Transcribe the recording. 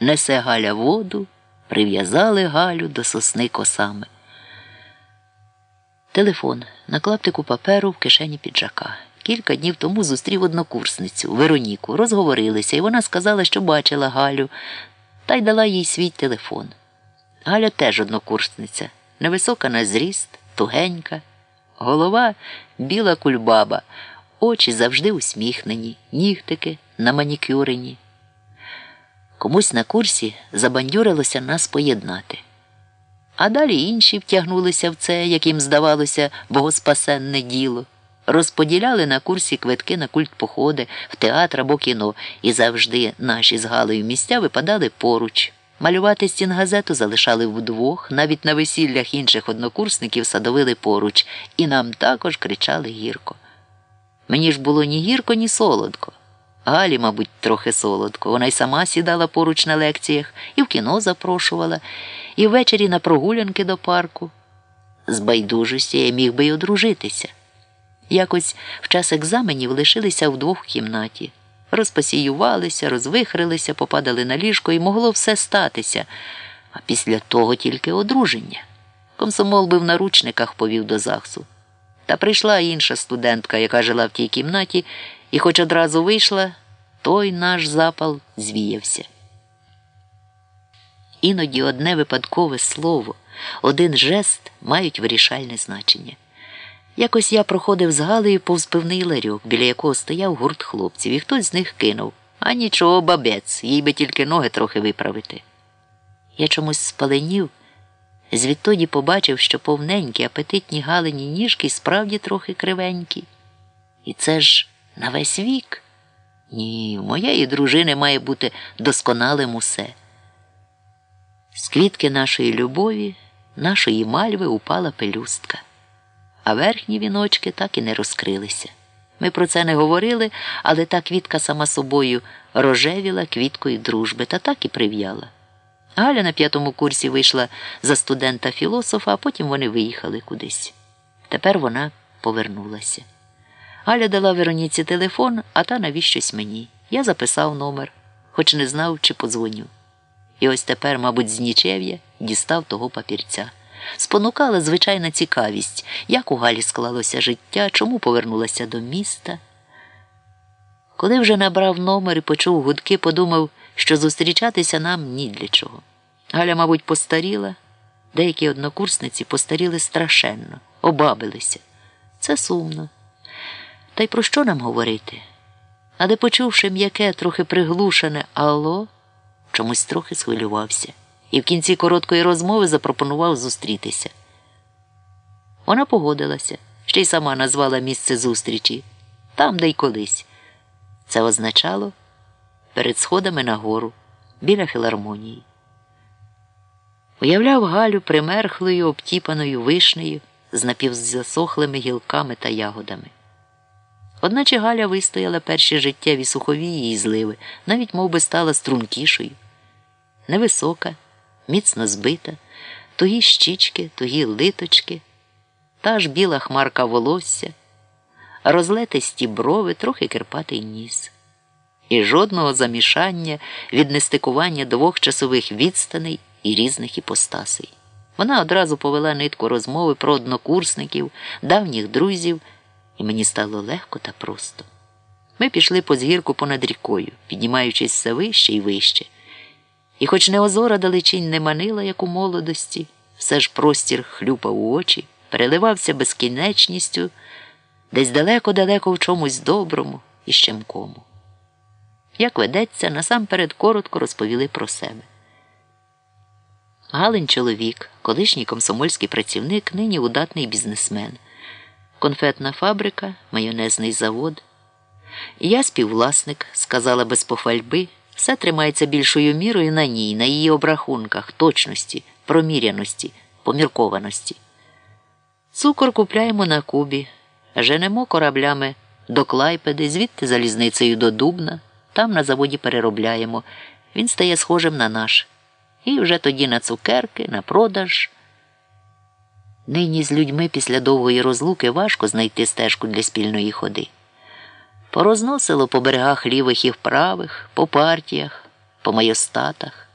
Несе Галя воду, прив'язали Галю до сосни косами. Телефон на клаптику паперу в кишені піджака. Кілька днів тому зустрів однокурсницю Вероніку. Розговорилися, і вона сказала, що бачила Галю, та й дала їй свій телефон. Галя теж однокурсниця, невисока на зріст, тугенька, голова біла кульбаба, очі завжди усміхнені, нігтики наманікюрені. Комусь на курсі забандюрилося нас поєднати. А далі інші втягнулися в це, як їм здавалося, богоспасенне діло. Розподіляли на курсі квитки на культпоходи, в театр або кіно, і завжди наші з Галею місця випадали поруч. Малювати стінгазету залишали вдвох, навіть на весіллях інших однокурсників садовили поруч, і нам також кричали гірко. Мені ж було ні гірко, ні солодко. Галі, мабуть, трохи солодко. Вона й сама сідала поруч на лекціях, і в кіно запрошувала, і ввечері на прогулянки до парку. З байдужості я міг би й одружитися. Якось в час екзаменів лишилися вдвох в кімнаті. Розпасіювалися, розвихрилися, попадали на ліжко і могло все статися, а після того тільки одруження. Комсомол би в наручниках повів до ЗАГСу. Та прийшла інша студентка, яка жила в тій кімнаті, і хоч одразу вийшла, той наш запал звіявся. Іноді одне випадкове слово, один жест мають вирішальне значення. Якось я проходив з Галею повз пивний ларьок, біля якого стояв гурт хлопців, і хтось з них кинув. А нічого, бабець, їй би тільки ноги трохи виправити. Я чомусь спаленів, звідтоді побачив, що повненькі, апетитні галині ніжки справді трохи кривенькі. І це ж на весь вік. Ні, в моєї дружини має бути досконалим усе. З квітки нашої любові, нашої мальви упала пелюстка а верхні віночки так і не розкрилися. Ми про це не говорили, але та квітка сама собою рожевіла квіткою дружби та так і прив'яла. Галя на п'ятому курсі вийшла за студента філософа, а потім вони виїхали кудись. Тепер вона повернулася. Галя дала Вероніці телефон, а та навіщось мені. Я записав номер, хоч не знав, чи подзвоню. І ось тепер, мабуть, з нічев'я дістав того папірця. Спонукала звичайна цікавість, як у Галі склалося життя, чому повернулася до міста. Коли вже набрав номер і почув гудки, подумав, що зустрічатися нам ні для чого. Галя, мабуть, постаріла, деякі однокурсниці постаріли страшенно, обабилися. Це сумно. Та й про що нам говорити? Але, почувши м'яке, трохи приглушене Алло, чомусь трохи схвилювався і в кінці короткої розмови запропонував зустрітися. Вона погодилася, ще й сама назвала місце зустрічі там, де й колись. Це означало перед сходами на гору, біля філармонії. Уявляв Галю примерхлою, обтіпаною вишнею з напівзасохлими гілками та ягодами. Одначе Галя вистояла перші життєві суховії і зливи, навіть мов би, стала стрункішою, невисока міцно збита, тугі щічки, тугі литочки, та ж біла хмарка волосся, розлетисті брови, трохи кирпатий ніс. І жодного замішання від нестикування двох часових відстаней і різних іпостасей. Вона одразу повела нитку розмови про однокурсників, давніх друзів, і мені стало легко та просто. Ми пішли по згірку понад рікою, піднімаючись все вище і вище. І, хоч неозора далечінь не манила, як у молодості, все ж простір хлюпав у очі, переливався безкінечністю, десь далеко-далеко в чомусь доброму і щемкому. Як ведеться, насамперед коротко розповіли про себе. Галин чоловік, колишній комсомольський працівник, нині удатний бізнесмен, конфетна фабрика, майонезний завод. Я співвласник, сказала без пофальби. Все тримається більшою мірою на ній, на її обрахунках, точності, проміряності, поміркованості. Цукор купляємо на Кубі, женемо кораблями до Клайпеди, звідти залізницею до Дубна, там на заводі переробляємо. Він стає схожим на наш. І вже тоді на цукерки, на продаж. Нині з людьми після довгої розлуки важко знайти стежку для спільної ходи. Порозносило по берегах лівих і вправих, по партіях, по майостатах.